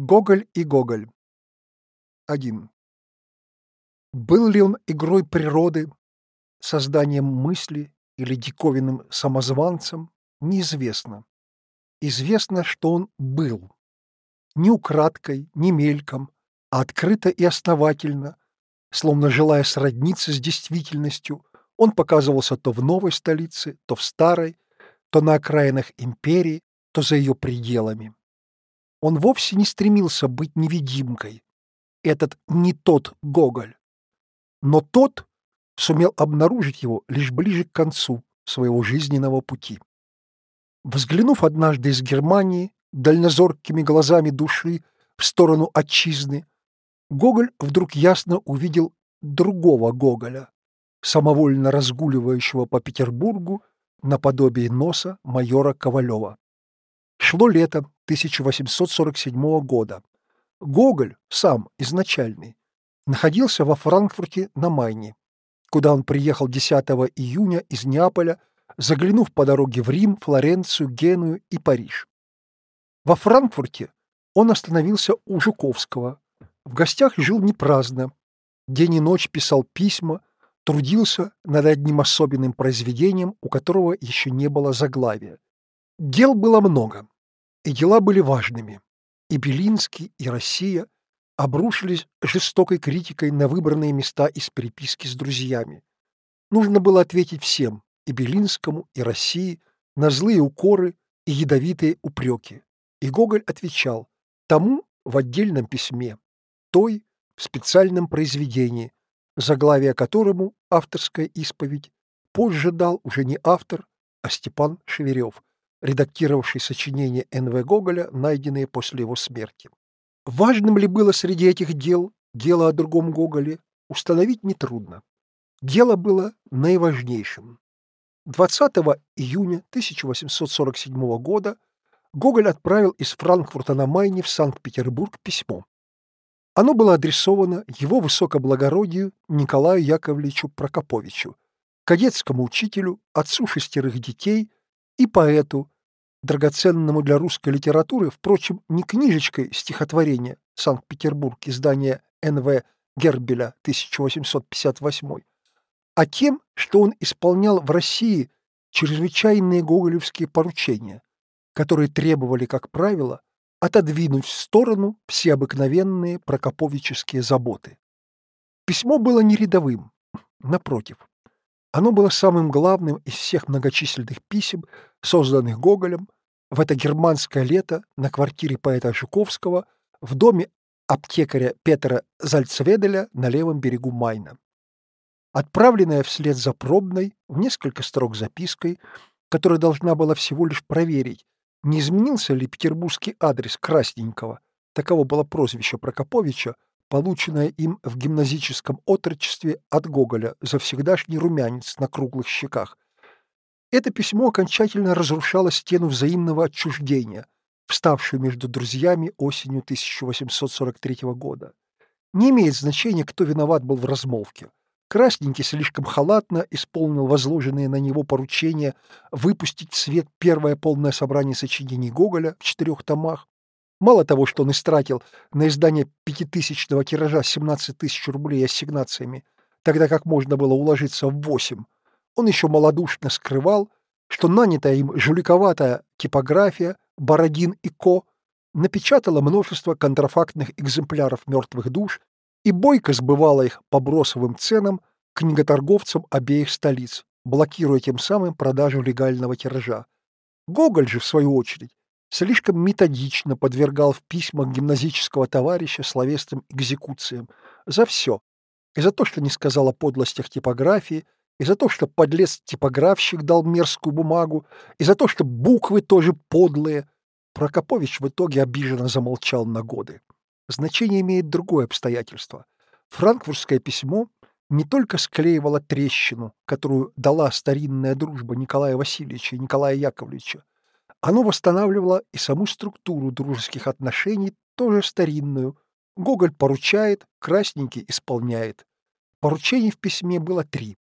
Гоголь и Гоголь. 1. Был ли он игрой природы, созданием мысли или диковинным самозванцем, неизвестно. Известно, что он был. Не украдкой, не мельком, а открыто и основательно, словно желая сродниться с действительностью, он показывался то в новой столице, то в старой, то на окраинах империи, то за ее пределами. Он вовсе не стремился быть невидимкой. Этот не тот Гоголь. Но тот сумел обнаружить его лишь ближе к концу своего жизненного пути. Взглянув однажды из Германии дальнозоркими глазами души в сторону отчизны, Гоголь вдруг ясно увидел другого Гоголя, самовольно разгуливающего по Петербургу наподобие носа майора Ковалева. Шло лето 1847 года. Гоголь, сам изначальный, находился во Франкфурте на Майне, куда он приехал 10 июня из Неаполя, заглянув по дороге в Рим, Флоренцию, Геную и Париж. Во Франкфурте он остановился у Жуковского. В гостях жил не. День и ночь писал письма, трудился над одним особенным произведением, у которого еще не было заглавия. Дел было много, и дела были важными. И Белинский, и Россия обрушились жестокой критикой на выбранные места из переписки с друзьями. Нужно было ответить всем, и Белинскому, и России, на злые укоры и ядовитые упреки. И Гоголь отвечал тому в отдельном письме, той в специальном произведении, заглавие которому авторская исповедь позже дал уже не автор, а Степан Шеверев, редактировавший сочинения Н.В. Гоголя, найденные после его смерти. Важным ли было среди этих дел дело о другом Гоголе, установить нетрудно. Дело было наиважнейшим. 20 июня 1847 года Гоголь отправил из Франкфурта на Майне в Санкт-Петербург письмо. Оно было адресовано его высокоблагородию Николаю Яковлевичу Прокоповичу, кадетскому учителю, отцу шестерых детей и поэту, драгоценному для русской литературы, впрочем, не книжечкой стихотворения «Санкт-Петербург» издания Н.В. Гербеля 1858, а тем, что он исполнял в России чрезвычайные гоголевские поручения, которые требовали, как правило, отодвинуть в сторону все обыкновенные прокоповические заботы. Письмо было не рядовым, напротив. Оно было самым главным из всех многочисленных писем, созданных Гоголем в это германское лето на квартире поэта Жуковского в доме аптекаря Петра Зальцведеля на левом берегу Майна. Отправленная вслед за пробной в несколько строк запиской, которая должна была всего лишь проверить, не изменился ли петербургский адрес Красненького, таково было прозвище Прокоповича, полученное им в гимназическом отрочестве от Гоголя за всегдашний румянец на круглых щеках. Это письмо окончательно разрушало стену взаимного отчуждения, вставшую между друзьями осенью 1843 года. Не имеет значения, кто виноват был в размолвке. Красненький слишком халатно исполнил возложенные на него поручения выпустить в свет первое полное собрание сочинений Гоголя в четырех томах, Мало того, что он истратил на издание пятитысячного тиража 17 тысяч рублей ассигнациями, тогда как можно было уложиться в восемь, он еще малодушно скрывал, что нанятая им жуликоватая типография «Бородин и Ко» напечатала множество контрафактных экземпляров «Мертвых душ» и бойко сбывала их по бросовым ценам книготорговцам обеих столиц, блокируя тем самым продажу легального тиража. Гоголь же, в свою очередь, слишком методично подвергал в письмах гимназического товарища словесным экзекуциям за все. И за то, что не сказал о подлостях типографии, и за то, что подлец-типографщик дал мерзкую бумагу, и за то, что буквы тоже подлые. Прокопович в итоге обиженно замолчал на годы. Значение имеет другое обстоятельство. Франкфуртское письмо не только склеивало трещину, которую дала старинная дружба Николая Васильевича и Николая Яковлевича, оно восстанавливало и саму структуру дружеских отношений, тоже старинную. Гоголь поручает, Красненький исполняет. Поручений в письме было три.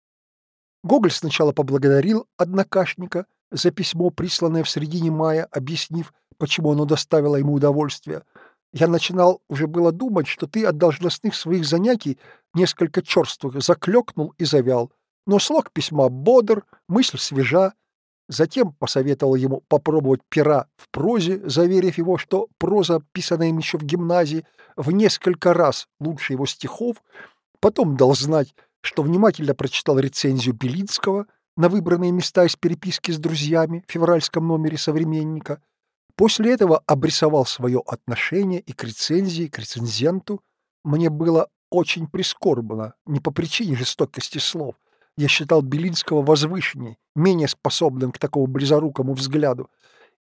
Гоголь сначала поблагодарил однокашника за письмо, присланное в середине мая, объяснив, почему оно доставило ему удовольствие. Я начинал уже было думать, что ты от должностных своих занятий несколько черствых заклёкнул и завял. Но слог письма бодр, мысль свежа. Затем посоветовал ему попробовать пера в прозе, заверив его, что проза, писанная им еще в гимназии, в несколько раз лучше его стихов. Потом дал знать, что внимательно прочитал рецензию Белинского на выбранные места из переписки с друзьями в февральском номере «Современника», После этого обрисовал свое отношение и к рецензии, к рецензенту. Мне было очень прискорбно, не по причине жестокости слов. Я считал Белинского возвышенней, менее способным к такому близорукому взгляду.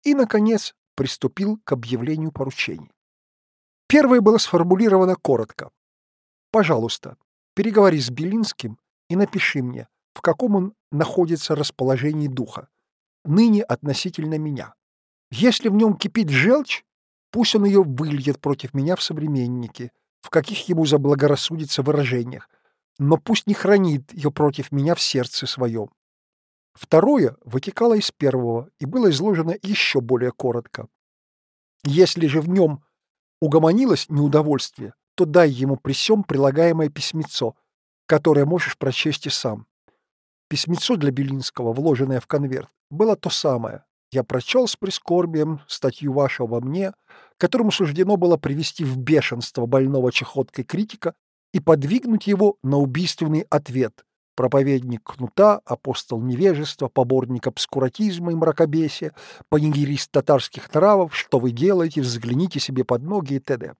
И, наконец, приступил к объявлению поручений. Первое было сформулировано коротко. «Пожалуйста, переговори с Белинским и напиши мне, в каком он находится расположении духа, ныне относительно меня. Если в нем кипит желчь, пусть он ее выльет против меня в современнике, в каких ему заблагорассудится выражениях, но пусть не хранит ее против меня в сердце своем. Второе вытекало из первого и было изложено еще более коротко. Если же в нем угомонилось неудовольствие, то дай ему при всем прилагаемое письмецо, которое можешь прочесть и сам. Письмецо для Белинского, вложенное в конверт, было то самое, я прочел с прискорбием статью вашего во мне, которому суждено было привести в бешенство больного чехоткой критика и подвигнуть его на убийственный ответ. Проповедник кнута, апостол невежества, поборник обскуратизма и мракобесия, панигерист татарских нравов, что вы делаете, взгляните себе под ноги и т.д.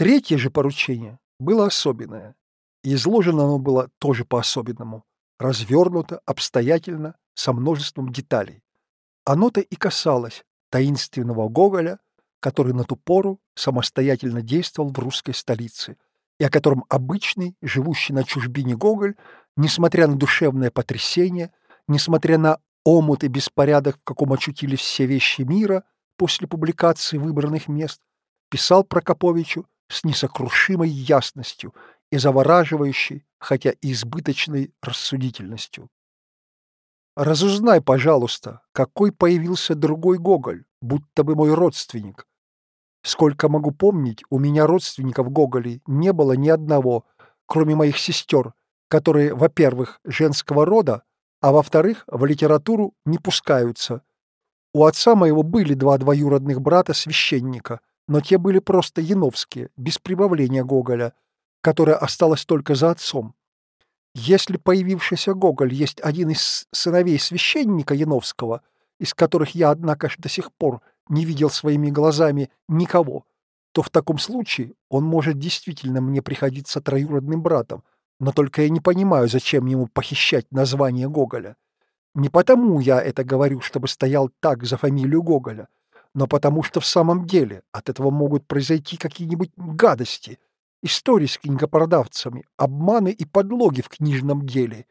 Третье же поручение было особенное. Изложено оно было тоже по-особенному, развернуто, обстоятельно, со множеством деталей. Оно-то и касалось таинственного Гоголя, который на ту пору самостоятельно действовал в русской столице, и о котором обычный, живущий на чужбине Гоголь, несмотря на душевное потрясение, несмотря на омут и беспорядок, в каком очутились все вещи мира после публикации выбранных мест, писал Прокоповичу с несокрушимой ясностью и завораживающей, хотя и избыточной рассудительностью. Разузнай, пожалуйста, какой появился другой Гоголь, будто бы мой родственник. Сколько могу помнить, у меня родственников Гоголей не было ни одного, кроме моих сестер, которые, во-первых, женского рода, а во-вторых, в литературу не пускаются. У отца моего были два двоюродных брата-священника, но те были просто яновские, без прибавления Гоголя, которое осталось только за отцом. Если появившийся Гоголь есть один из сыновей священника Яновского, из которых я, однако, до сих пор не видел своими глазами никого, то в таком случае он может действительно мне приходиться троюродным братом, но только я не понимаю, зачем ему похищать название Гоголя. Не потому я это говорю, чтобы стоял так за фамилию Гоголя, но потому что в самом деле от этого могут произойти какие-нибудь гадости — истории с книгопродавцами, обманы и подлоги в книжном деле.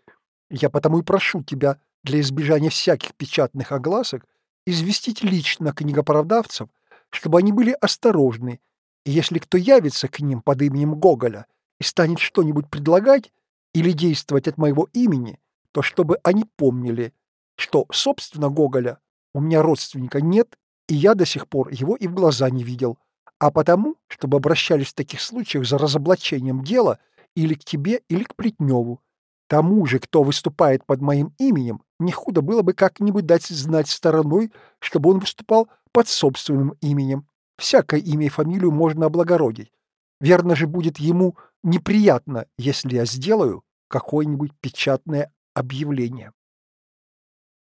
Я потому и прошу тебя для избежания всяких печатных огласок известить лично книгопродавцев, чтобы они были осторожны, и если кто явится к ним под именем Гоголя и станет что-нибудь предлагать или действовать от моего имени, то чтобы они помнили, что, собственно, Гоголя у меня родственника нет, и я до сих пор его и в глаза не видел, а потому, чтобы обращались в таких случаях за разоблачением дела или к тебе, или к Плетневу. Тому же, кто выступает под моим именем, не худо было бы как-нибудь дать знать стороной, чтобы он выступал под собственным именем. Всякое имя и фамилию можно облагородить. Верно же будет ему неприятно, если я сделаю какое-нибудь печатное объявление.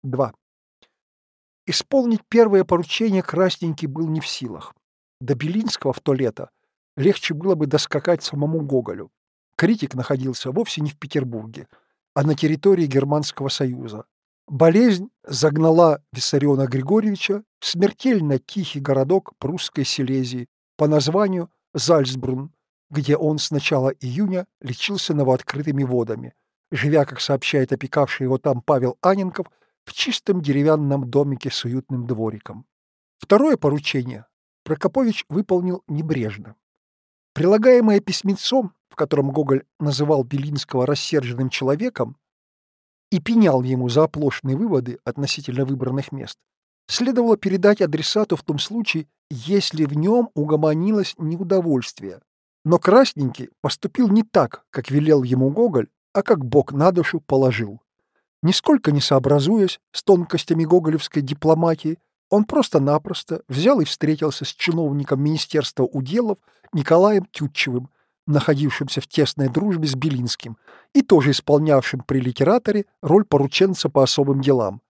2. Исполнить первое поручение Красненький был не в силах. До Белинского в то лето легче было бы доскакать самому Гоголю. Критик находился вовсе не в Петербурге, а на территории Германского Союза. Болезнь загнала Виссариона Григорьевича в смертельно тихий городок прусской Силезии по названию Зальцбрун, где он с начала июня лечился новооткрытыми водами, живя, как сообщает опекавший его там Павел Аненков, в чистом деревянном домике с уютным двориком. Второе поручение Прокопович выполнил небрежно. Прилагаемое письмецо, в котором Гоголь называл Белинского рассерженным человеком и пенял ему за оплошные выводы относительно выбранных мест, следовало передать адресату в том случае, если в нем угомонилось неудовольствие. Но Красненький поступил не так, как велел ему Гоголь, а как Бог на душу положил. Нисколько не сообразуясь с тонкостями гоголевской дипломатии, он просто-напросто взял и встретился с чиновником Министерства уделов Николаем Тютчевым, находившимся в тесной дружбе с Белинским и тоже исполнявшим при литераторе роль порученца по особым делам.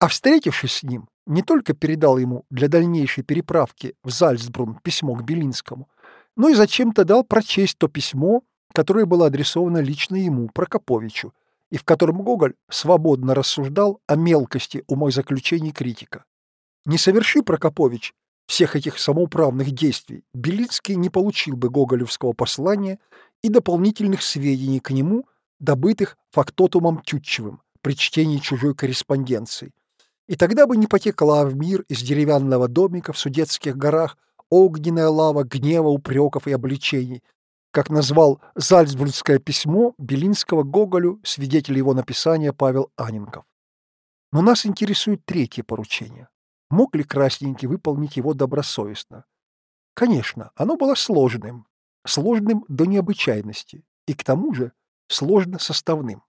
А встретившись с ним, не только передал ему для дальнейшей переправки в Зальцбрун письмо к Белинскому, но и зачем-то дал прочесть то письмо, которое было адресовано лично ему, Прокоповичу, и в котором Гоголь свободно рассуждал о мелкости умозаключений критика. Не соверши Прокопович всех этих самоуправных действий, Белицкий не получил бы гоголевского послания и дополнительных сведений к нему, добытых фактотумом Тютчевым при чтении чужой корреспонденции. И тогда бы не потекла в мир из деревянного домика в Судетских горах огненная лава гнева, упреков и обличений, как назвал Зальцбургское письмо Белинского Гоголю, свидетель его написания Павел Аненков. Но нас интересует третье поручение. Мог ли Красненький выполнить его добросовестно? Конечно, оно было сложным, сложным до необычайности и к тому же сложно составным.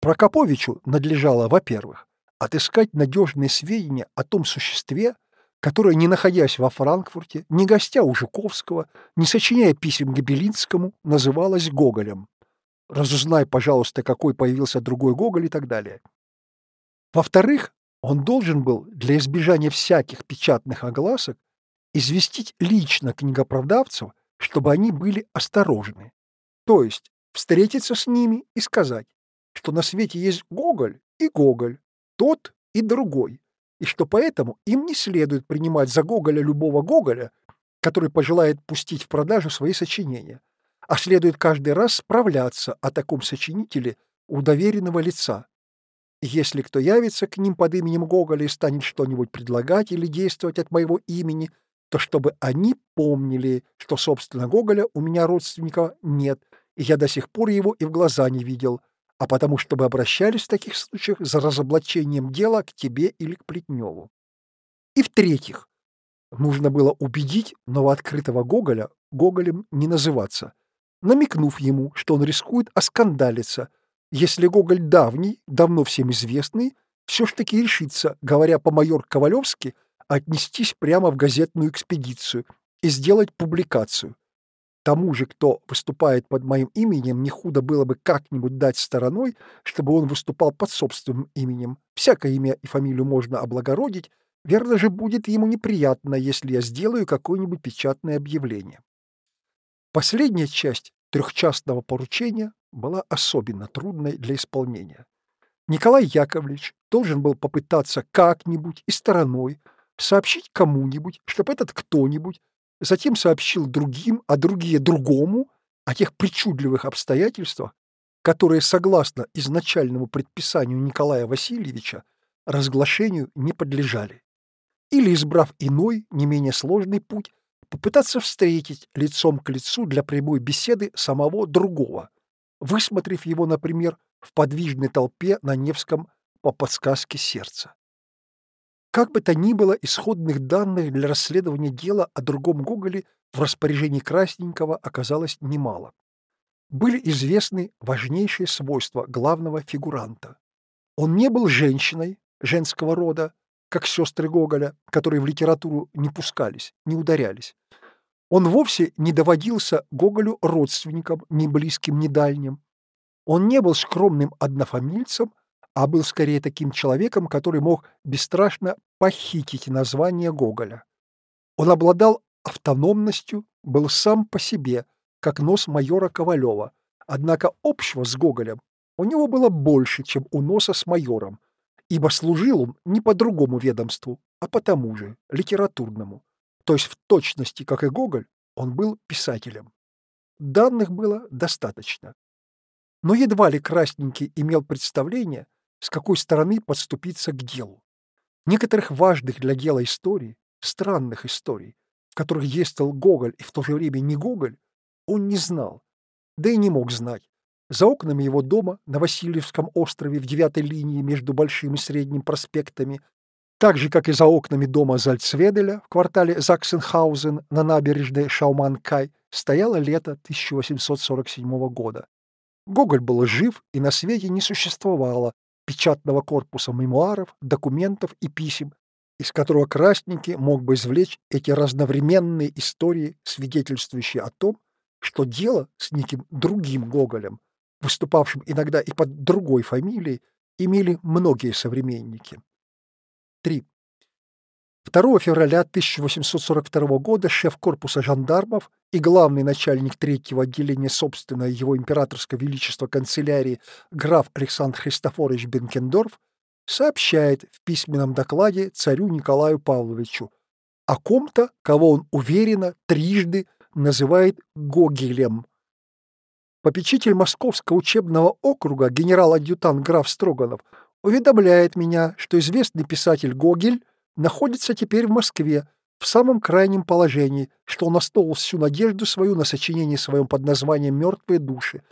Прокоповичу надлежало, во-первых, отыскать надежные сведения о том существе, которое, не находясь во Франкфурте, не гостя у Жуковского, не сочиняя писем Гобелинскому, называлось Гоголем. Разузнай, пожалуйста, какой появился другой Гоголь и так далее. Во-вторых, он должен был для избежания всяких печатных огласок известить лично книгоправдавцев, чтобы они были осторожны. То есть встретиться с ними и сказать, что на свете есть Гоголь и Гоголь, тот и другой, и что поэтому им не следует принимать за Гоголя любого Гоголя, который пожелает пустить в продажу свои сочинения, а следует каждый раз справляться о таком сочинителе у доверенного лица, если кто явится к ним под именем Гоголя и станет что-нибудь предлагать или действовать от моего имени, то чтобы они помнили, что, собственно, Гоголя у меня родственника нет, и я до сих пор его и в глаза не видел, а потому чтобы обращались в таких случаях за разоблачением дела к тебе или к Плетневу. И в-третьих, нужно было убедить новооткрытого Гоголя Гоголем не называться, намекнув ему, что он рискует оскандалиться – если Гоголь давний, давно всем известный, все ж таки решится, говоря по-майор Ковалевски, отнестись прямо в газетную экспедицию и сделать публикацию. Тому же, кто выступает под моим именем, не худо было бы как-нибудь дать стороной, чтобы он выступал под собственным именем. Всякое имя и фамилию можно облагородить, верно же будет ему неприятно, если я сделаю какое-нибудь печатное объявление. Последняя часть трехчастного поручения была особенно трудной для исполнения. Николай Яковлевич должен был попытаться как-нибудь и стороной сообщить кому-нибудь, чтобы этот кто-нибудь затем сообщил другим, а другие другому о тех причудливых обстоятельствах, которые, согласно изначальному предписанию Николая Васильевича, разглашению не подлежали. Или, избрав иной, не менее сложный путь, попытаться встретить лицом к лицу для прямой беседы самого другого, высмотрев его, например, в подвижной толпе на Невском по подсказке сердца. Как бы то ни было, исходных данных для расследования дела о другом Гоголе в распоряжении Красненького оказалось немало. Были известны важнейшие свойства главного фигуранта. Он не был женщиной женского рода, как сестры Гоголя, которые в литературу не пускались, не ударялись. Он вовсе не доводился Гоголю родственникам, ни близким, ни дальним. Он не был скромным однофамильцем, а был скорее таким человеком, который мог бесстрашно похитить название Гоголя. Он обладал автономностью, был сам по себе, как нос майора Ковалева, однако общего с Гоголем у него было больше, чем у носа с майором, ибо служил он не по другому ведомству, а по тому же, литературному. То есть в точности, как и Гоголь, он был писателем. Данных было достаточно. Но едва ли Красненький имел представление, с какой стороны подступиться к делу. Некоторых важных для дела историй, странных историй, в которых действовал Гоголь и в то же время не Гоголь, он не знал, да и не мог знать. За окнами его дома на Васильевском острове в девятой линии между Большим и Средним проспектами Так же, как и за окнами дома Зальцведеля в квартале Заксенхаузен на набережной Шауман-Кай, стояло лето 1847 года. Гоголь был жив, и на свете не существовало печатного корпуса мемуаров, документов и писем, из которого Красненький мог бы извлечь эти разновременные истории, свидетельствующие о том, что дело с неким другим Гоголем, выступавшим иногда и под другой фамилией, имели многие современники. 3. 2 февраля 1842 года шеф корпуса жандармов и главный начальник третьего отделения собственного его императорского величества канцелярии граф Александр Христофорович Бенкендорф сообщает в письменном докладе царю Николаю Павловичу о ком-то, кого он уверенно трижды называет Гогелем. Попечитель Московского учебного округа генерал-адъютант граф Строганов уведомляет меня, что известный писатель Гогель находится теперь в Москве в самом крайнем положении, что он оставил всю надежду свою на сочинение своем под названием «Мертвые души»,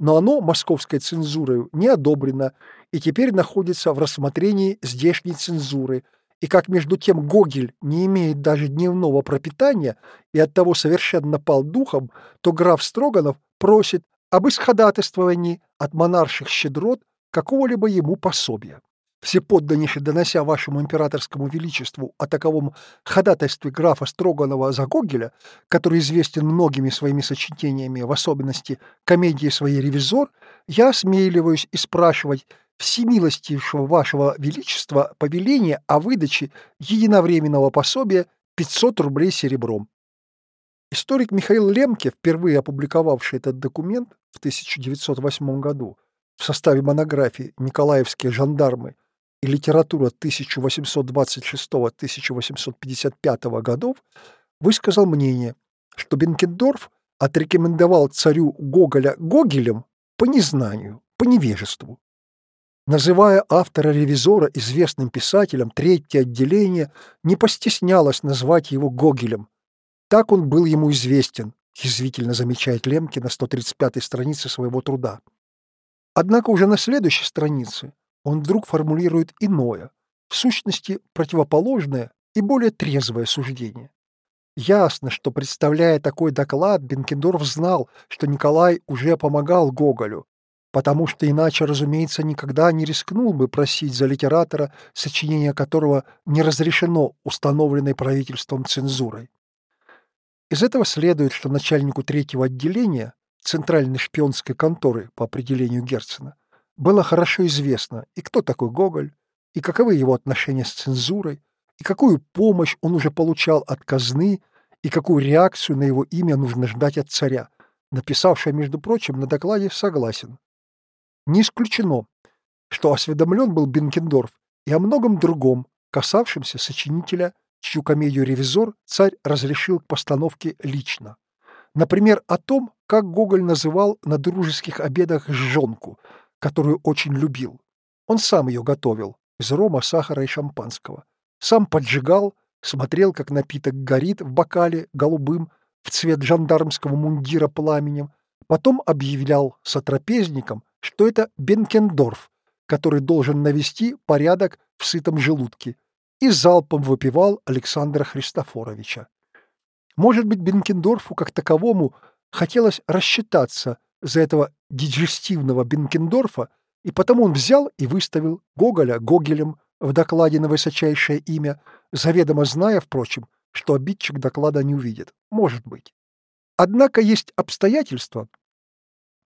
но оно московской цензурой не одобрено и теперь находится в рассмотрении здешней цензуры, и как между тем Гогель не имеет даже дневного пропитания и оттого совершенно пал духом, то граф Строганов просит об исходатайствовании от монарших щедрот какого-либо ему пособия. Всеподданнейше донося вашему императорскому величеству о таковом ходатайстве графа Строганова за Гогеля, который известен многими своими сочинениями, в особенности комедии своей «Ревизор», я осмеливаюсь и спрашивать всемилостившего вашего величества повеление о выдаче единовременного пособия 500 рублей серебром. Историк Михаил Лемке, впервые опубликовавший этот документ в 1908 году в составе монографии «Николаевские жандармы и литература 1826-1855 годов, высказал мнение, что Бенкендорф отрекомендовал царю Гоголя Гогелем по незнанию, по невежеству. Называя автора-ревизора известным писателем, третье отделение не постеснялось назвать его Гогелем. Так он был ему известен, язвительно замечает Лемки на 135-й странице своего труда. Однако уже на следующей странице он вдруг формулирует иное, в сущности противоположное и более трезвое суждение. Ясно, что, представляя такой доклад, Бенкендорф знал, что Николай уже помогал Гоголю, потому что иначе, разумеется, никогда не рискнул бы просить за литератора, сочинение которого не разрешено установленной правительством цензурой. Из этого следует, что начальнику третьего отделения Центральной шпионской конторы по определению Герцена было хорошо известно, и кто такой Гоголь, и каковы его отношения с цензурой, и какую помощь он уже получал от казны, и какую реакцию на его имя нужно ждать от царя, написавшая, между прочим, на докладе «согласен». Не исключено, что осведомлен был Бенкендорф и о многом другом, касавшемся сочинителя, чью комедию «Ревизор» царь разрешил к постановке лично. Например, о том, как Гоголь называл на дружеских обедах жжонку – которую очень любил. Он сам ее готовил, из рома, сахара и шампанского. Сам поджигал, смотрел, как напиток горит в бокале голубым, в цвет жандармского мундира пламенем, потом объявлял сотрапезникам, что это Бенкендорф, который должен навести порядок в сытом желудке, и залпом выпивал Александра Христофоровича. Может быть, Бенкендорфу как таковому хотелось рассчитаться за этого диджестивного Бенкендорфа, и потому он взял и выставил Гоголя Гогелем в докладе на высочайшее имя, заведомо зная, впрочем, что обидчик доклада не увидит. Может быть. Однако есть обстоятельства,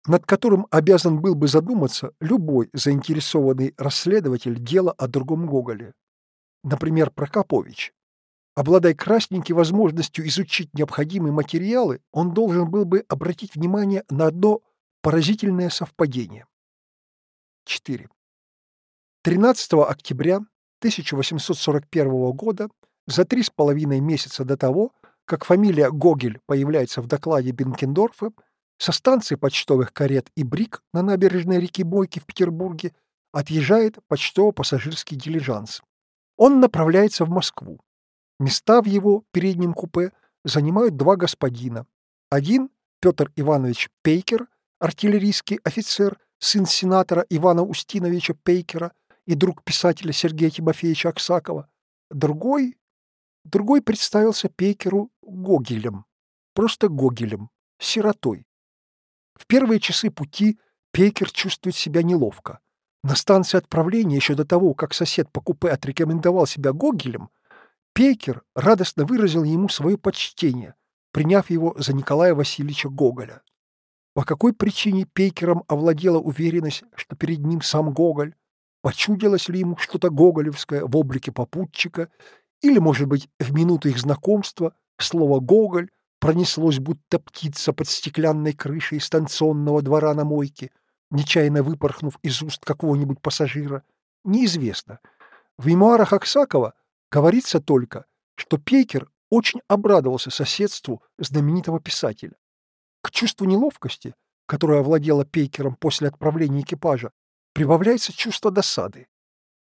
над которым обязан был бы задуматься любой заинтересованный расследователь дела о другом Гоголе. Например, Прокопович. Обладая красненькой возможностью изучить необходимые материалы, он должен был бы обратить внимание на одно поразительное совпадение. 4. 13 октября 1841 года, за три с половиной месяца до того, как фамилия Гогель появляется в докладе Бенкендорфа, со станции почтовых карет и брик на набережной реки Бойки в Петербурге отъезжает почтово-пассажирский дилижанс. Он направляется в Москву. Места в его переднем купе занимают два господина. Один – Петр Иванович Пейкер, артиллерийский офицер, сын сенатора Ивана Устиновича Пейкера и друг писателя Сергея Тимофеевича Аксакова, другой, другой представился Пейкеру Гогелем, просто Гогелем, сиротой. В первые часы пути Пейкер чувствует себя неловко. На станции отправления, еще до того, как сосед по купе отрекомендовал себя Гогелем, Пейкер радостно выразил ему свое почтение, приняв его за Николая Васильевича Гоголя. По какой причине Пейкером овладела уверенность, что перед ним сам Гоголь? Почудилось ли ему что-то гоголевское в облике попутчика? Или, может быть, в минуту их знакомства слово «Гоголь» пронеслось, будто птица под стеклянной крышей станционного двора на мойке, нечаянно выпорхнув из уст какого-нибудь пассажира? Неизвестно. В мемуарах Аксакова говорится только, что Пейкер очень обрадовался соседству знаменитого писателя. К чувству неловкости, которое овладело Пейкером после отправления экипажа, прибавляется чувство досады.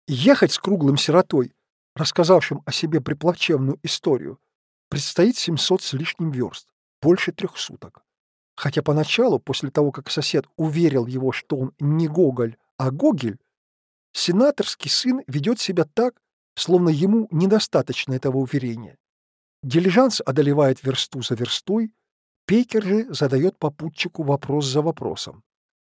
Ехать с круглым сиротой, рассказавшим о себе приплачевную историю, предстоит 700 с лишним верст, больше трех суток. Хотя поначалу, после того, как сосед уверил его, что он не Гоголь, а Гогель, сенаторский сын ведет себя так, словно ему недостаточно этого уверения. Дилижанс одолевает версту за верстой, Пейкер же задает попутчику вопрос за вопросом.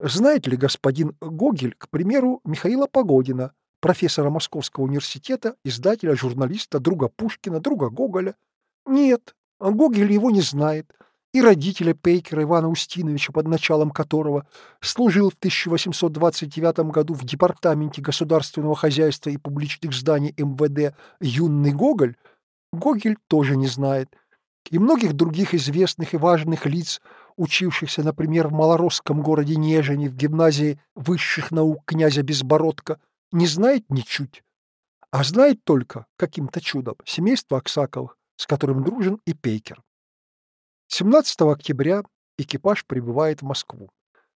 Знает ли господин Гогель, к примеру, Михаила Погодина, профессора Московского университета, издателя, журналиста, друга Пушкина, друга Гоголя? Нет, Гогель его не знает, и родителя Пейкера Ивана Устиновича, под началом которого служил в 1829 году в Департаменте государственного хозяйства и публичных зданий МВД юный Гоголь, Гогель тоже не знает и многих других известных и важных лиц, учившихся, например, в малоросском городе Нежине в гимназии высших наук князя Безбородка, не знает ничуть, а знает только, каким-то чудом, семейство Аксаковых, с которым дружен и Пейкер. 17 октября экипаж прибывает в Москву.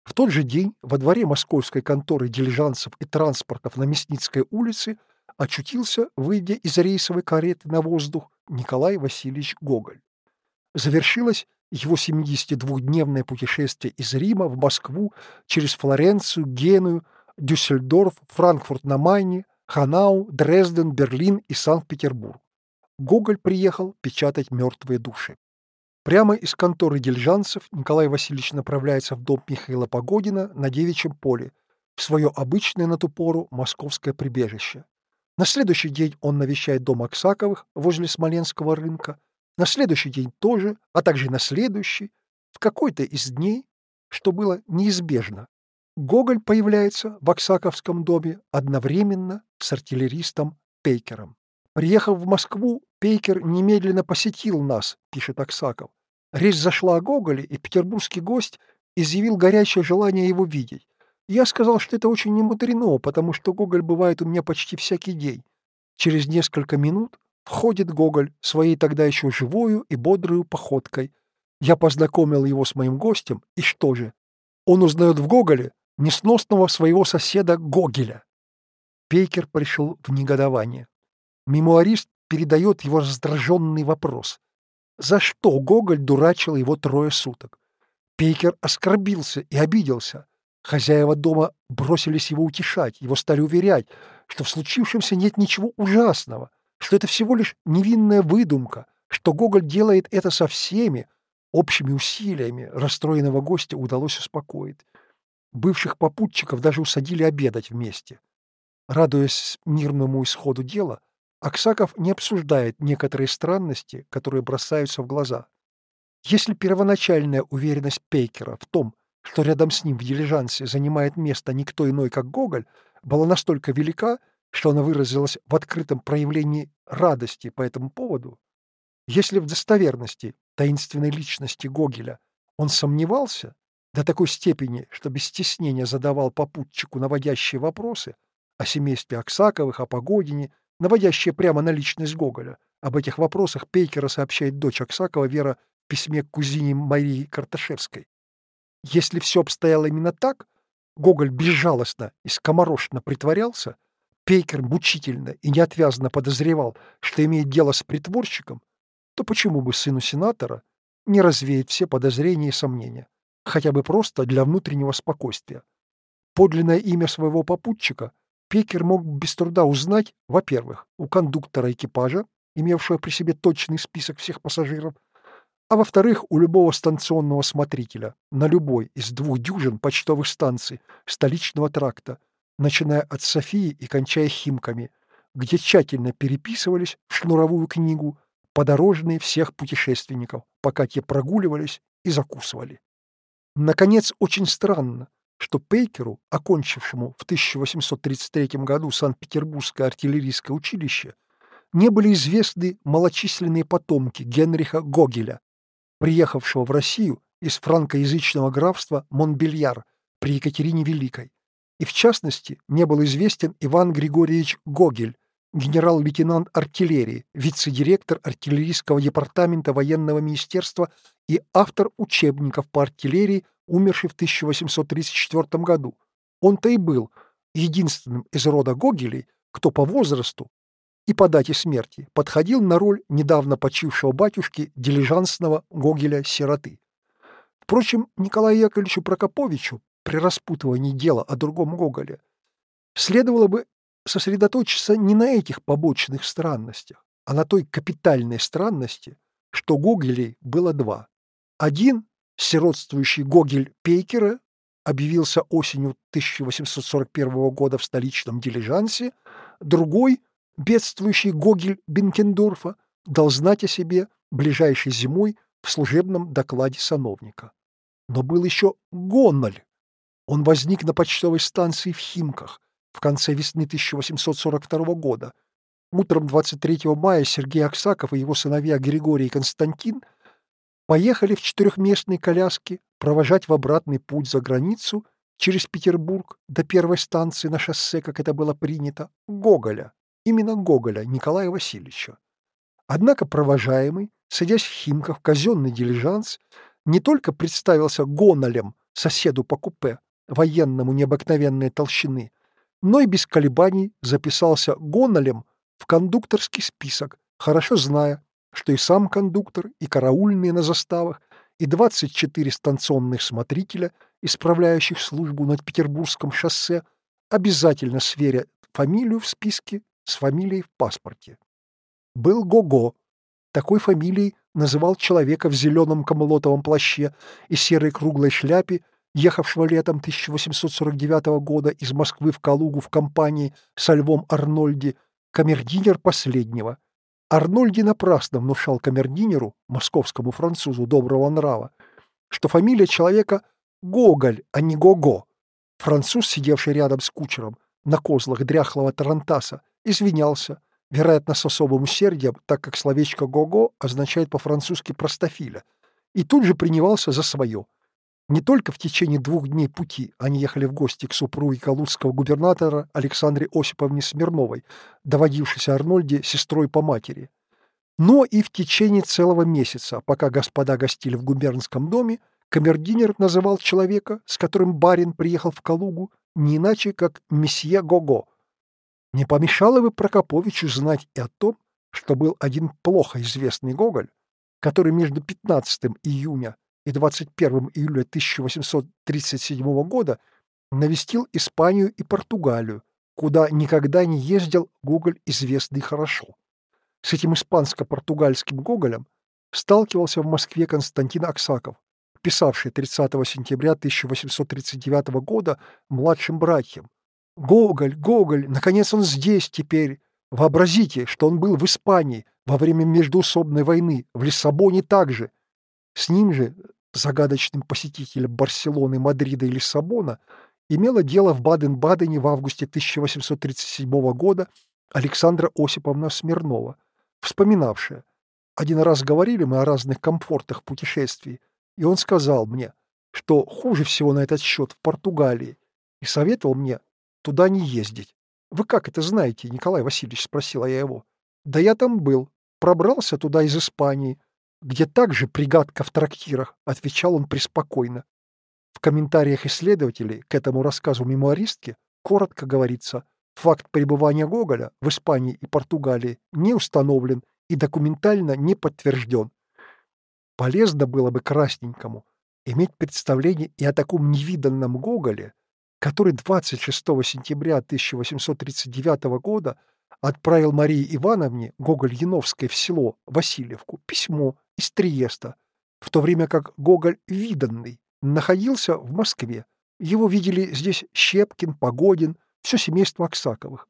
В тот же день во дворе московской конторы дилижансов и транспортов на Мясницкой улице очутился, выйдя из рейсовой кареты на воздух, Николай Васильевич Гоголь завершилось его 72-дневное путешествие из Рима в Москву через Флоренцию, Геную, Дюссельдорф, Франкфурт на Майне, Ханау, Дрезден, Берлин и Санкт-Петербург. Гоголь приехал печатать «Мертвые души». Прямо из конторы дильжанцев Николай Васильевич направляется в дом Михаила Погодина на Девичьем поле, в свое обычное на ту пору московское прибежище. На следующий день он навещает дом Аксаковых возле Смоленского рынка, на следующий день тоже, а также на следующий, в какой-то из дней, что было неизбежно. Гоголь появляется в Оксаковском доме одновременно с артиллеристом Пейкером. Приехав в Москву, Пейкер немедленно посетил нас, пишет Аксаков. Речь зашла о Гоголе, и петербургский гость изъявил горячее желание его видеть. Я сказал, что это очень немудрено, потому что Гоголь бывает у меня почти всякий день. Через несколько минут Входит Гоголь своей тогда еще живою и бодрую походкой. Я познакомил его с моим гостем, и что же? Он узнает в Гоголе несносного своего соседа Гогеля. Пейкер пришел в негодование. Мемуарист передает его раздраженный вопрос. За что Гоголь дурачил его трое суток? Пейкер оскорбился и обиделся. Хозяева дома бросились его утешать, его стали уверять, что в случившемся нет ничего ужасного — что это всего лишь невинная выдумка, что Гоголь делает это со всеми, общими усилиями расстроенного гостя удалось успокоить. Бывших попутчиков даже усадили обедать вместе. Радуясь мирному исходу дела, Аксаков не обсуждает некоторые странности, которые бросаются в глаза. Если первоначальная уверенность Пейкера в том, что рядом с ним в дилижансе занимает место никто иной, как Гоголь, была настолько велика, что она выразилась в открытом проявлении радости по этому поводу, если в достоверности таинственной личности Гогеля он сомневался до такой степени, что без стеснения задавал попутчику наводящие вопросы о семействе Аксаковых, о Погодине, наводящие прямо на личность Гоголя. Об этих вопросах Пейкера сообщает дочь Аксакова Вера в письме к кузине Марии Карташевской. Если все обстояло именно так, Гоголь безжалостно и скоморошно притворялся, Пейкер мучительно и неотвязно подозревал, что имеет дело с притворщиком, то почему бы сыну сенатора не развеять все подозрения и сомнения, хотя бы просто для внутреннего спокойствия? Подлинное имя своего попутчика Пекер мог без труда узнать, во-первых, у кондуктора экипажа, имевшего при себе точный список всех пассажиров, а во-вторых, у любого станционного смотрителя на любой из двух дюжин почтовых станций столичного тракта, начиная от Софии и кончая Химками, где тщательно переписывались в шнуровую книгу подорожные всех путешественников, пока те прогуливались и закусывали. Наконец, очень странно, что Пейкеру, окончившему в 1833 году Санкт-Петербургское артиллерийское училище, не были известны малочисленные потомки Генриха Гогеля, приехавшего в Россию из франкоязычного графства Монбельяр при Екатерине Великой, и в частности не был известен Иван Григорьевич Гогель, генерал-лейтенант артиллерии, вице-директор артиллерийского департамента военного министерства и автор учебников по артиллерии, умерший в 1834 году. Он-то и был единственным из рода Гогелей, кто по возрасту и по дате смерти подходил на роль недавно почившего батюшки дилижансного Гогеля-сироты. Впрочем, Николаю Яковлевичу Прокоповичу при распутывании дела о другом Гоголе следовало бы сосредоточиться не на этих побочных странностях, а на той капитальной странности, что Гогелей было два. Один, сиротствующий Гогель Пейкера, объявился осенью 1841 года в столичном дилижансе, другой, бедствующий Гогель Бенкендорфа, дал знать о себе ближайшей зимой в служебном докладе сановника. Но был еще Гонноль. Он возник на почтовой станции в Химках, в конце весны 1842 года. Утром 23 мая Сергей Аксаков и его сыновья Григорий и Константин поехали в четырехместной коляске провожать в обратный путь за границу через Петербург до первой станции на шоссе, как это было принято, Гоголя, именно Гоголя Николая Васильевича. Однако провожаемый, садясь в Химках казенный дилижанс, не только представился гонолем соседу по купе, военному необыкновенной толщины, но и без колебаний записался гонолем в кондукторский список, хорошо зная, что и сам кондуктор, и караульные на заставах, и 24 станционных смотрителя, исправляющих службу над Петербургском шоссе, обязательно сверят фамилию в списке с фамилией в паспорте. Был Гого. Такой фамилией называл человека в зеленом камлотовом плаще и серой круглой шляпе, ехавшего летом 1849 года из Москвы в Калугу в компании со Львом Арнольди, камердинер последнего. Арнольди напрасно внушал камердинеру, московскому французу доброго нрава, что фамилия человека Гоголь, а не Гого. Француз, сидевший рядом с кучером, на козлах дряхлого тарантаса, извинялся, вероятно, с особым усердием, так как словечко «гого» означает по-французски «простофиля», и тут же принимался за свое – не только в течение двух дней пути они ехали в гости к супруге калужского губернатора Александре Осиповне Смирновой, доводившейся Арнольде сестрой по матери, но и в течение целого месяца, пока господа гостили в губернском доме, камердинер называл человека, с которым барин приехал в Калугу, не иначе, как месье Гого. Не помешало бы Прокоповичу знать и о том, что был один плохо известный Гоголь, который между 15 июня и 21 июля 1837 года навестил Испанию и Португалию, куда никогда не ездил Гоголь известный хорошо. С этим испанско-португальским Гоголем сталкивался в Москве Константин Аксаков, писавший 30 сентября 1839 года младшим братьям. «Гоголь, Гоголь, наконец он здесь теперь. Вообразите, что он был в Испании во время междуусобной войны, в Лиссабоне также. С ним же, загадочным посетителем Барселоны, Мадрида и Лиссабона, имела дело в Баден-Бадене в августе 1837 года Александра Осиповна Смирнова, вспоминавшая. Один раз говорили мы о разных комфортах путешествий, и он сказал мне, что хуже всего на этот счет в Португалии, и советовал мне туда не ездить. «Вы как это знаете?» — Николай Васильевич спросила я его. «Да я там был. Пробрался туда из Испании где также пригадка в трактирах, отвечал он преспокойно. В комментариях исследователей к этому рассказу мемуаристки коротко говорится, факт пребывания Гоголя в Испании и Португалии не установлен и документально не подтвержден. Полезно было бы красненькому иметь представление и о таком невиданном Гоголе, который 26 сентября 1839 года отправил Марии Ивановне Гоголь-Яновской в село Васильевку письмо из Триеста, в то время как Гоголь Виданный находился в Москве. Его видели здесь Щепкин, Погодин, все семейство Аксаковых.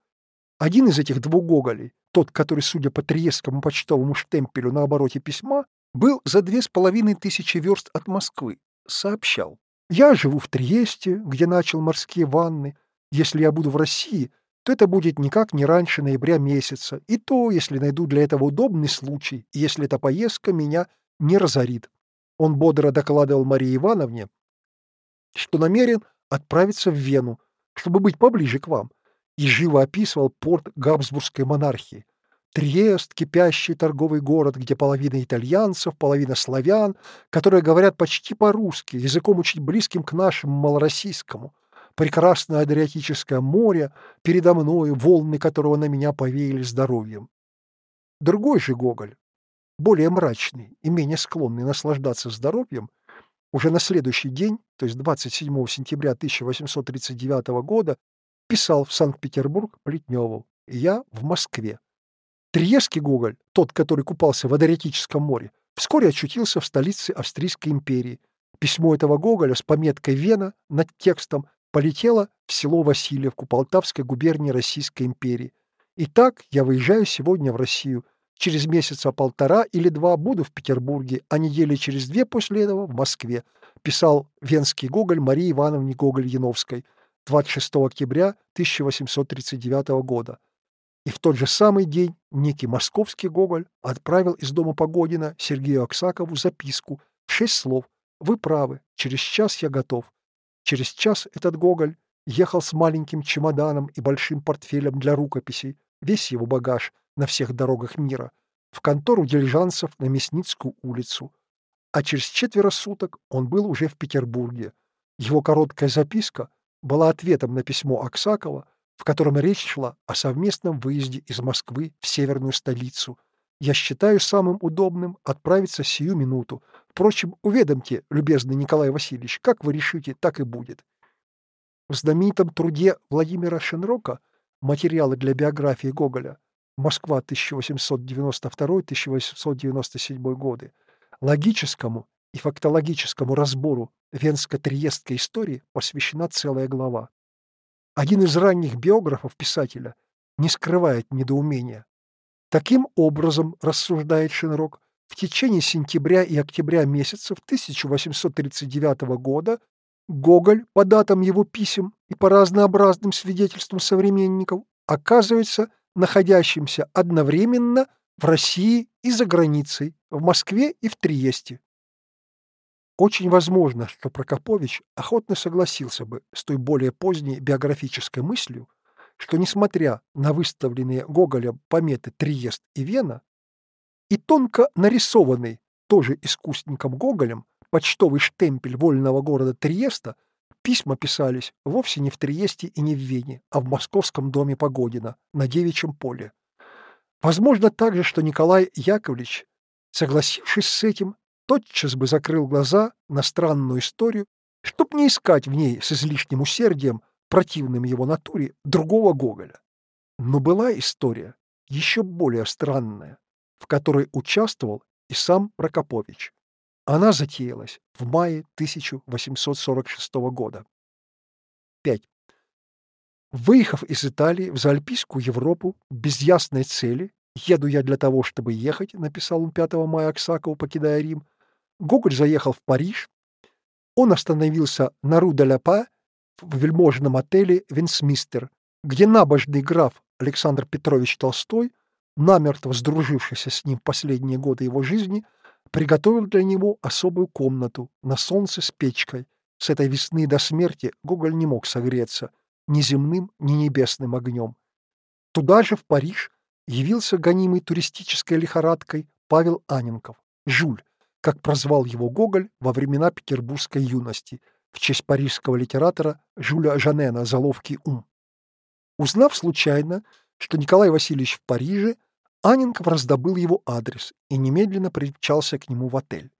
Один из этих двух Гоголей, тот, который, судя по Триестскому почтовому штемпелю на обороте письма, был за две с половиной тысячи верст от Москвы, сообщал. «Я живу в Триесте, где начал морские ванны. Если я буду в России, то это будет никак не раньше ноября месяца, и то, если найду для этого удобный случай, если эта поездка меня не разорит. Он бодро докладывал Марии Ивановне, что намерен отправиться в Вену, чтобы быть поближе к вам, и живо описывал порт Габсбургской монархии. Триест, кипящий торговый город, где половина итальянцев, половина славян, которые говорят почти по-русски, языком очень близким к нашему малороссийскому. Прекрасное Адриатическое море, передо мною волны которого на меня повеяли здоровьем. Другой же Гоголь, более мрачный и менее склонный наслаждаться здоровьем, уже на следующий день, то есть 27 сентября 1839 года, писал в Санкт-Петербург Плетневу «Я в Москве». Триеский Гоголь, тот, который купался в Адриатическом море, вскоре очутился в столице Австрийской империи. Письмо этого Гоголя с пометкой «Вена» над текстом полетело в село Васильевку Полтавской губернии Российской империи. Итак, я выезжаю сегодня в Россию, Через месяца полтора или два буду в Петербурге, а недели через две после этого в Москве, писал венский Гоголь Марии Ивановне Гоголь-Яновской 26 октября 1839 года. И в тот же самый день некий московский Гоголь отправил из дома Погодина Сергею Аксакову записку шесть слов «Вы правы, через час я готов». Через час этот Гоголь ехал с маленьким чемоданом и большим портфелем для рукописей, весь его багаж, на всех дорогах мира, в контору дилижансов на Мясницкую улицу, а через четверо суток он был уже в Петербурге. Его короткая записка была ответом на письмо Аксакова, в котором речь шла о совместном выезде из Москвы в северную столицу. Я считаю самым удобным отправиться сию минуту. Впрочем, уведомьте, любезный Николай Васильевич, как вы решите, так и будет. В знаменитом труде Владимира Шенрока «Материалы для биографии Гоголя» Москва 1892-1897 годы, логическому и фактологическому разбору венско-триестской истории посвящена целая глава. Один из ранних биографов писателя не скрывает недоумения. Таким образом, рассуждает Шинрок, в течение сентября и октября месяцев 1839 года Гоголь, по датам его писем и по разнообразным свидетельствам современников, оказывается находящимся одновременно в России и за границей, в Москве и в Триесте. Очень возможно, что Прокопович охотно согласился бы с той более поздней биографической мыслью, что, несмотря на выставленные Гоголем пометы Триест и Вена, и тонко нарисованный, тоже искусником Гоголем, почтовый штемпель вольного города Триеста – Письма писались вовсе не в Триесте и не в Вене, а в московском доме Погодина на Девичьем поле. Возможно также, что Николай Яковлевич, согласившись с этим, тотчас бы закрыл глаза на странную историю, чтоб не искать в ней с излишним усердием, противным его натуре, другого Гоголя. Но была история еще более странная, в которой участвовал и сам Прокопович. Она затеялась в мае 1846 года. 5. Выехав из Италии в Заальпийскую Европу без ясной цели, «Еду я для того, чтобы ехать», написал он 5 мая Аксакову, покидая Рим, Гоголь заехал в Париж. Он остановился на Ру-де-Ля-Па в вельможном отеле «Винсмистер», где набожный граф Александр Петрович Толстой, намертво сдружившийся с ним последние годы его жизни, приготовил для него особую комнату на солнце с печкой. С этой весны до смерти Гоголь не мог согреться ни земным, ни небесным огнем. Туда же, в Париж, явился гонимый туристической лихорадкой Павел Аненков, Жуль, как прозвал его Гоголь во времена петербургской юности, в честь парижского литератора Жюля Жанена за ловкий ум. Узнав случайно, что Николай Васильевич в Париже, Анинков раздобыл его адрес и немедленно примчался к нему в отель.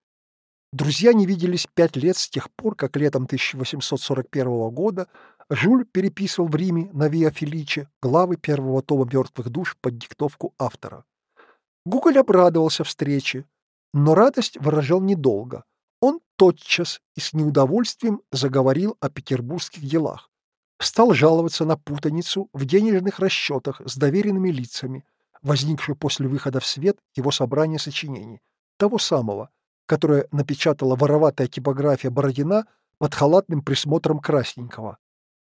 Друзья не виделись пять лет с тех пор, как летом 1841 года Жюль переписывал в Риме на Виа Феличе главы первого тома «Мертвых душ» под диктовку автора. Гоголь обрадовался встрече, но радость выражал недолго. Он тотчас и с неудовольствием заговорил о петербургских делах. Стал жаловаться на путаницу в денежных расчетах с доверенными лицами, возникшую после выхода в свет его собрания сочинений, того самого, которое напечатала вороватая типография Бородина под халатным присмотром Красненького.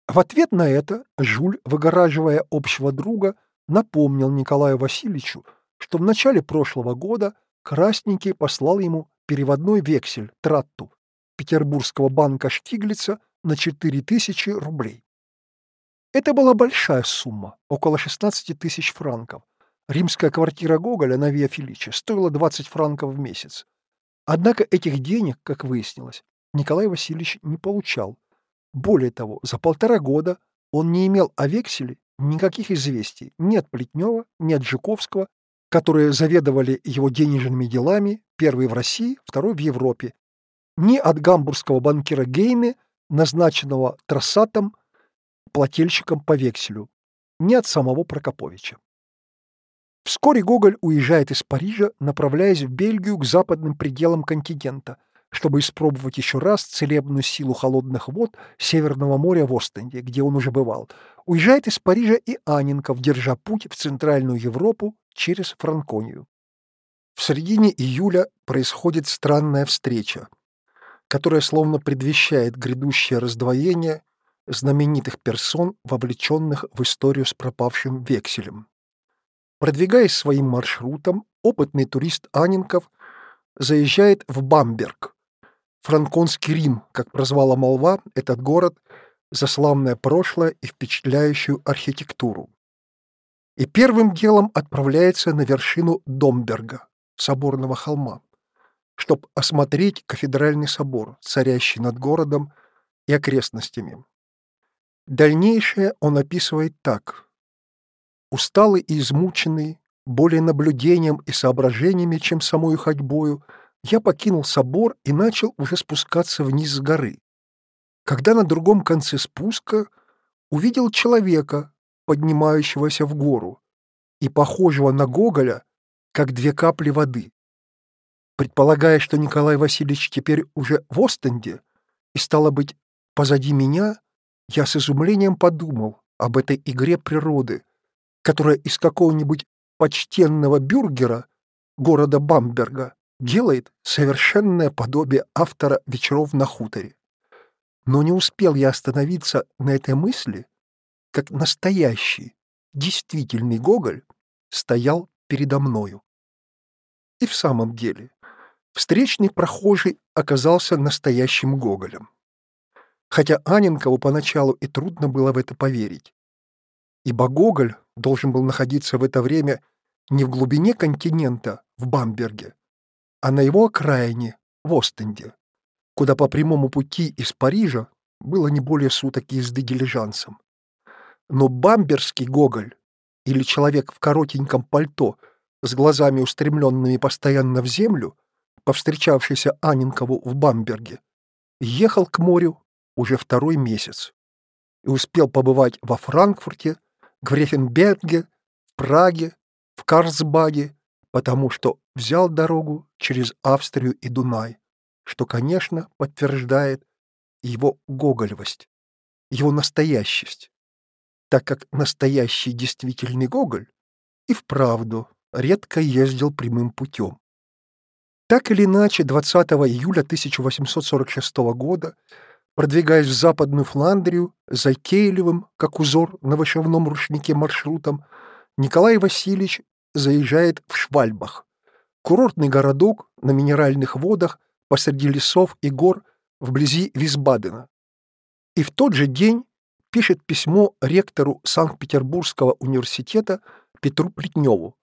В ответ на это Жуль, выгораживая общего друга, напомнил Николаю Васильевичу, что в начале прошлого года Красненький послал ему переводной вексель Тратту Петербургского банка Штиглица на 4000 рублей. Это была большая сумма, около 16 тысяч франков. Римская квартира Гоголя на Виа Феличе стоила 20 франков в месяц. Однако этих денег, как выяснилось, Николай Васильевич не получал, более того, за полтора года он не имел о векселе никаких известий ни от Плетнева, ни от Жуковского, которые заведовали его денежными делами, первый в России, второй в Европе, ни от гамбургского банкира Гейне, назначенного Трассатом плательщиком по векселю, ни от самого Прокоповича. Вскоре Гоголь уезжает из Парижа, направляясь в Бельгию к западным пределам континента – чтобы испробовать еще раз целебную силу холодных вод Северного моря в Остенде, где он уже бывал, уезжает из Парижа и Анинков, держа путь в Центральную Европу через Франконию. В середине июля происходит странная встреча, которая словно предвещает грядущее раздвоение знаменитых персон, вовлеченных в историю с пропавшим векселем. Продвигаясь своим маршрутом, опытный турист Анинков заезжает в Бамберг, Франконский Рим, как прозвала молва, этот город за славное прошлое и впечатляющую архитектуру. И первым делом отправляется на вершину Домберга, соборного холма, чтобы осмотреть кафедральный собор, царящий над городом и окрестностями. Дальнейшее он описывает так. Усталый и измученный, более наблюдением и соображениями, чем самой ходьбою, я покинул собор и начал уже спускаться вниз с горы. Когда на другом конце спуска увидел человека, поднимающегося в гору, и похожего на Гоголя, как две капли воды. Предполагая, что Николай Васильевич теперь уже в Остенде и, стало быть, позади меня, я с изумлением подумал об этой игре природы, которая из какого-нибудь почтенного бюргера города Бамберга делает совершенное подобие автора «Вечеров на хуторе». Но не успел я остановиться на этой мысли, как настоящий, действительный Гоголь стоял передо мною. И в самом деле, встречный прохожий оказался настоящим Гоголем. Хотя Аненкову поначалу и трудно было в это поверить, ибо Гоголь должен был находиться в это время не в глубине континента, в Бамберге, а на его окраине, в Остенде, куда по прямому пути из Парижа было не более суток езды дилижансом. Но бамберский Гоголь или человек в коротеньком пальто с глазами устремленными постоянно в землю, повстречавшийся Анинкову в Бамберге, ехал к морю уже второй месяц и успел побывать во Франкфурте, Грефенберге, в Праге, в Карлсбаде потому что взял дорогу через Австрию и Дунай, что, конечно, подтверждает его гоголевость, его настоящесть, так как настоящий действительный Гоголь и вправду редко ездил прямым путем. Так или иначе, 20 июля 1846 года, продвигаясь в Западную Фландрию за Кейлевым, как узор на вышивном рушнике маршрутом, Николай Васильевич заезжает в Швальбах, курортный городок на минеральных водах посреди лесов и гор вблизи Висбадена. И в тот же день пишет письмо ректору Санкт-Петербургского университета Петру Плетневу,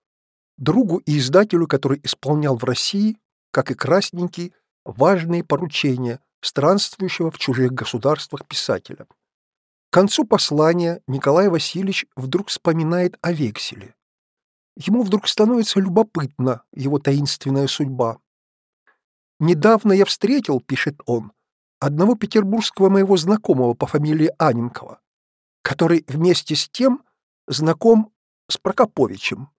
другу и издателю, который исполнял в России, как и Красненький, важные поручения странствующего в чужих государствах писателя. К концу послания Николай Васильевич вдруг вспоминает о векселе. Ему вдруг становится любопытна его таинственная судьба. «Недавно я встретил, — пишет он, — одного петербургского моего знакомого по фамилии Аненкова, который вместе с тем знаком с Прокоповичем.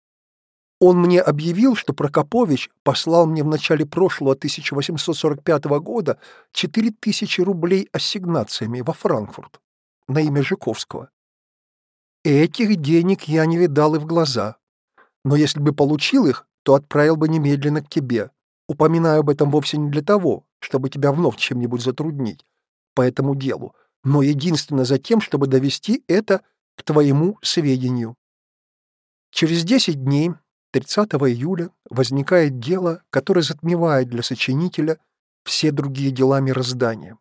Он мне объявил, что Прокопович послал мне в начале прошлого 1845 года 4000 рублей ассигнациями во Франкфурт на имя Жуковского. Этих денег я не видал и в глаза. Но если бы получил их, то отправил бы немедленно к тебе. Упоминаю об этом вовсе не для того, чтобы тебя вновь чем-нибудь затруднить по этому делу, но единственно за тем, чтобы довести это к твоему сведению. Через 10 дней, 30 июля, возникает дело, которое затмевает для сочинителя все другие дела мироздания.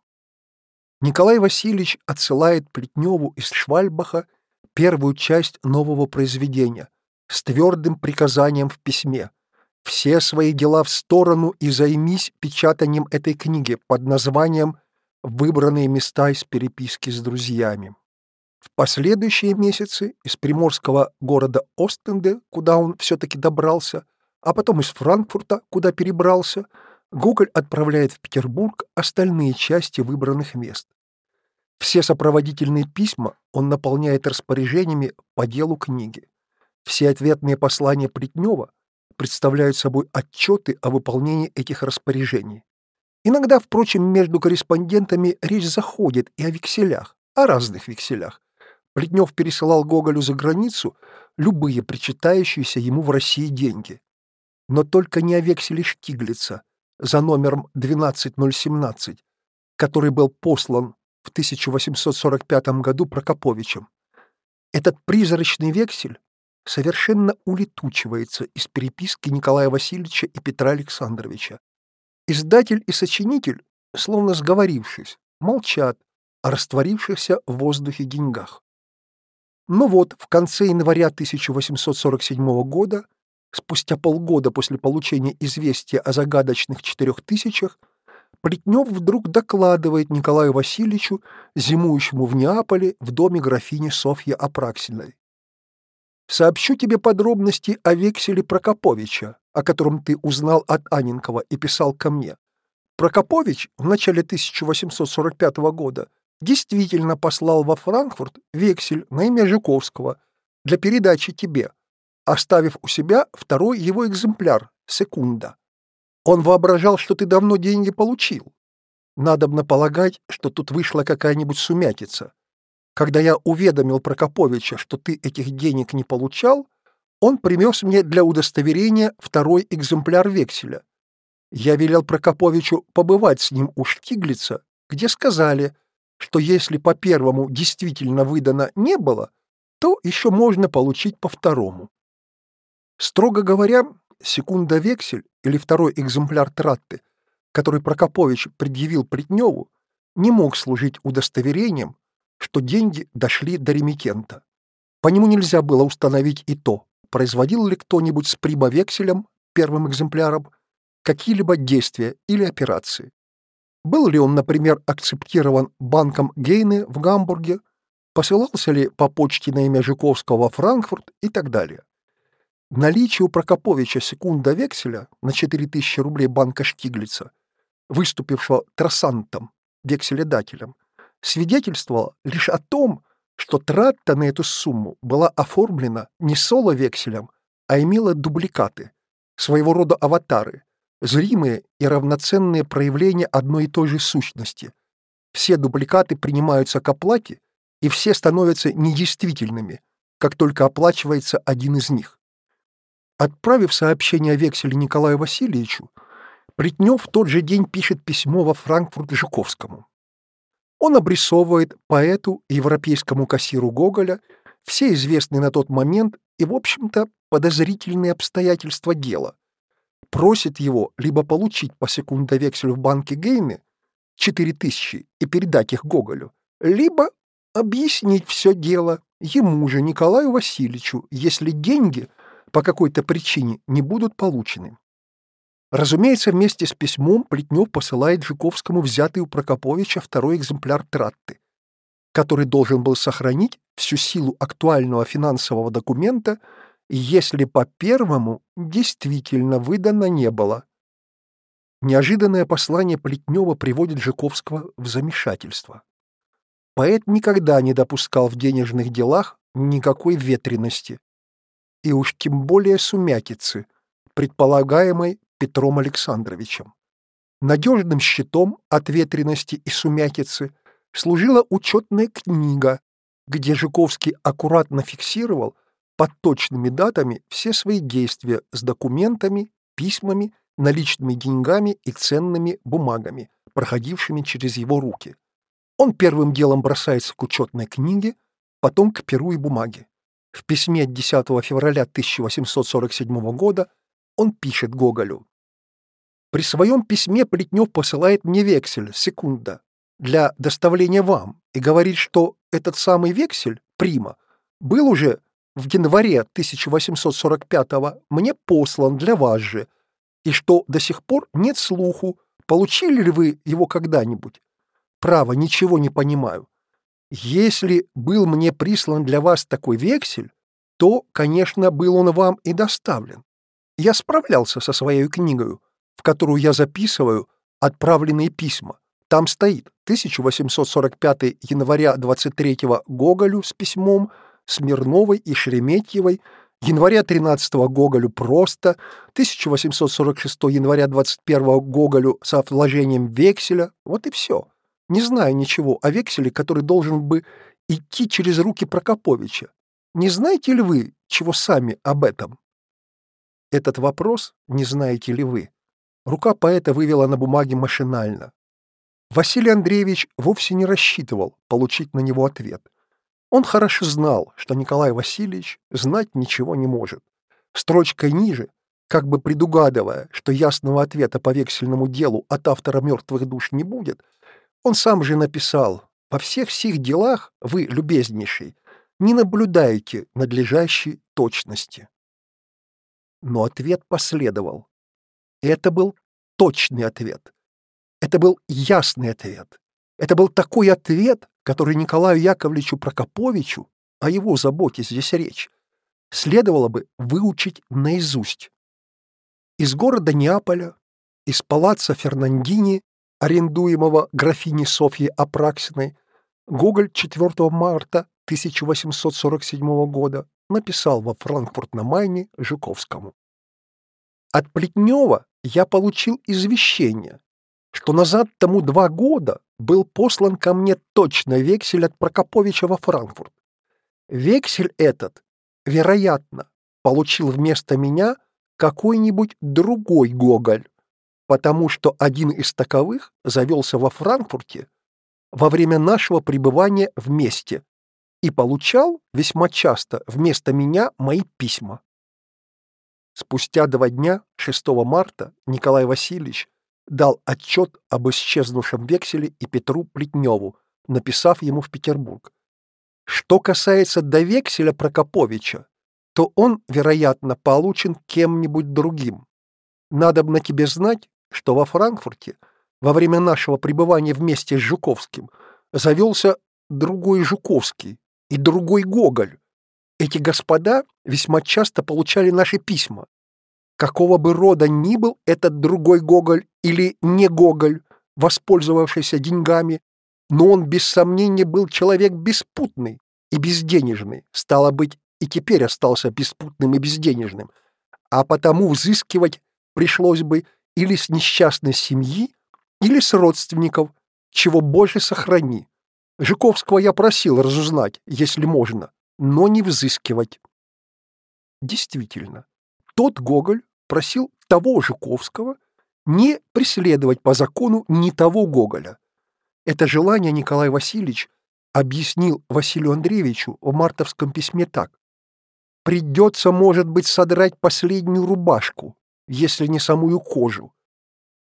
Николай Васильевич отсылает Плетневу из Швальбаха первую часть нового произведения с твердым приказанием в письме «Все свои дела в сторону и займись печатанием этой книги под названием «Выбранные места из переписки с друзьями». В последующие месяцы из приморского города Остенде, куда он все-таки добрался, а потом из Франкфурта, куда перебрался, Гоголь отправляет в Петербург остальные части выбранных мест. Все сопроводительные письма он наполняет распоряжениями по делу книги. Все ответные послания Плетнева представляют собой отчеты о выполнении этих распоряжений. Иногда, впрочем, между корреспондентами речь заходит и о векселях, о разных векселях. Плетнев пересылал Гоголю за границу любые причитающиеся ему в России деньги. Но только не о векселе Штиглица за номером 12017, который был послан в 1845 году Прокоповичем. Этот призрачный вексель совершенно улетучивается из переписки Николая Васильевича и Петра Александровича. Издатель и сочинитель, словно сговорившись, молчат о растворившихся в воздухе деньгах. Но вот в конце января 1847 года, спустя полгода после получения известия о загадочных четырех тысячах, Плетнев вдруг докладывает Николаю Васильевичу, зимующему в Неаполе в доме графини Софьи Апраксиной. «Сообщу тебе подробности о векселе Прокоповича, о котором ты узнал от Аненкова и писал ко мне. Прокопович в начале 1845 года действительно послал во Франкфурт вексель на имя Жуковского для передачи тебе, оставив у себя второй его экземпляр, секунда. Он воображал, что ты давно деньги получил. Надобно полагать, что тут вышла какая-нибудь сумятица. Когда я уведомил Прокоповича, что ты этих денег не получал, он принес мне для удостоверения второй экземпляр векселя. Я велел Прокоповичу побывать с ним у Штиглица, где сказали, что если по первому действительно выдано не было, то еще можно получить по второму. Строго говоря, секунда-вексель или второй экземпляр Тратты, который Прокопович предъявил Плетневу, не мог служить удостоверением, что деньги дошли до ремитента. По нему нельзя было установить и то, производил ли кто-нибудь с прибовекселем, первым экземпляром, какие-либо действия или операции. Был ли он, например, акцептирован банком Гейны в Гамбурге, посылался ли по почте на имя Жуковского во Франкфурт и так далее. Наличие у Прокоповича секунда векселя на 4000 рублей банка Штиглица, выступившего трассантом, векселедателем, свидетельствовало лишь о том, что трата на эту сумму была оформлена не соло-векселем, а имела дубликаты, своего рода аватары, зримые и равноценные проявления одной и той же сущности. Все дубликаты принимаются к оплате, и все становятся недействительными, как только оплачивается один из них. Отправив сообщение о векселе Николаю Васильевичу, Плетнев в тот же день пишет письмо во Франкфурт Жуковскому. Он обрисовывает поэту европейскому кассиру Гоголя все известные на тот момент и, в общем-то, подозрительные обстоятельства дела. Просит его либо получить по секундовекселю в банке Гейны 4000 и передать их Гоголю, либо объяснить все дело ему же, Николаю Васильевичу, если деньги – по какой-то причине не будут получены. Разумеется, вместе с письмом Плетнев посылает Жуковскому взятый у Прокоповича второй экземпляр Тратты, который должен был сохранить всю силу актуального финансового документа, если по первому действительно выдано не было. Неожиданное послание Плетнева приводит Жуковского в замешательство. Поэт никогда не допускал в денежных делах никакой ветренности, и уж тем более сумятицы, предполагаемой Петром Александровичем. Надежным щитом от ветренности и сумятицы служила учетная книга, где Жуковский аккуратно фиксировал под точными датами все свои действия с документами, письмами, наличными деньгами и ценными бумагами, проходившими через его руки. Он первым делом бросается к учетной книге, потом к перу и бумаге. В письме 10 февраля 1847 года он пишет Гоголю. «При своем письме Плетнев посылает мне вексель, секунда, для доставления вам, и говорит, что этот самый вексель, прима, был уже в январе 1845 мне послан для вас же, и что до сих пор нет слуху, получили ли вы его когда-нибудь. Право, ничего не понимаю. Если был мне прислан для вас такой вексель, то, конечно, был он вам и доставлен. Я справлялся со своей книгой, которую я записываю отправленные письма. Там стоит 1845 января 23 Гоголю с письмом, Смирновой и Шереметьевой, января 13 Гоголю просто, 1846 января 21 Гоголю со вложением векселя. Вот и все не знаю ничего о векселе, который должен бы идти через руки Прокоповича. Не знаете ли вы, чего сами об этом? Этот вопрос, не знаете ли вы, рука поэта вывела на бумаге машинально. Василий Андреевич вовсе не рассчитывал получить на него ответ. Он хорошо знал, что Николай Васильевич знать ничего не может. Строчкой ниже, как бы предугадывая, что ясного ответа по вексельному делу от автора «Мертвых душ» не будет, он сам же написал, «Во всех сих делах вы, любезнейший, не наблюдаете надлежащей точности». Но ответ последовал. Это был точный ответ. Это был ясный ответ. Это был такой ответ, который Николаю Яковлевичу Прокоповичу, о его заботе здесь речь, следовало бы выучить наизусть. Из города Неаполя, из палаца Фернандини арендуемого графини Софьи Апраксиной, Гоголь 4 марта 1847 года написал во Франкфурт на Майне Жуковскому. От Плетнева я получил извещение, что назад тому два года был послан ко мне точно вексель от Прокоповича во Франкфурт. Вексель этот, вероятно, получил вместо меня какой-нибудь другой Гоголь, потому что один из таковых завелся во Франкфурте во время нашего пребывания вместе и получал весьма часто вместо меня мои письма. Спустя два дня, 6 марта, Николай Васильевич дал отчет об исчезнувшем векселе и Петру Плетневу, написав ему в Петербург. Что касается до векселя Прокоповича, то он, вероятно, получен кем-нибудь другим. Надо бы на тебе знать, что во Франкфурте во время нашего пребывания вместе с Жуковским завелся другой Жуковский и другой Гоголь. Эти господа весьма часто получали наши письма. Какого бы рода ни был этот другой Гоголь или не Гоголь, воспользовавшийся деньгами, но он без сомнения был человек беспутный и безденежный, стало быть, и теперь остался беспутным и безденежным, а потому взыскивать пришлось бы или с несчастной семьи, или с родственников, чего больше сохрани. Жуковского я просил разузнать, если можно, но не взыскивать. Действительно, тот Гоголь просил того Жуковского не преследовать по закону ни того Гоголя. Это желание Николай Васильевич объяснил Василию Андреевичу в мартовском письме так. «Придется, может быть, содрать последнюю рубашку, если не самую кожу,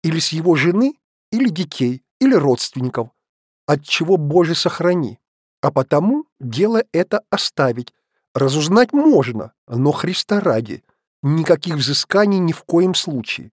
или с его жены, или детей, или родственников, от чего Боже сохрани, а потому дело это оставить. Разузнать можно, но Христа ради, никаких взысканий ни в коем случае.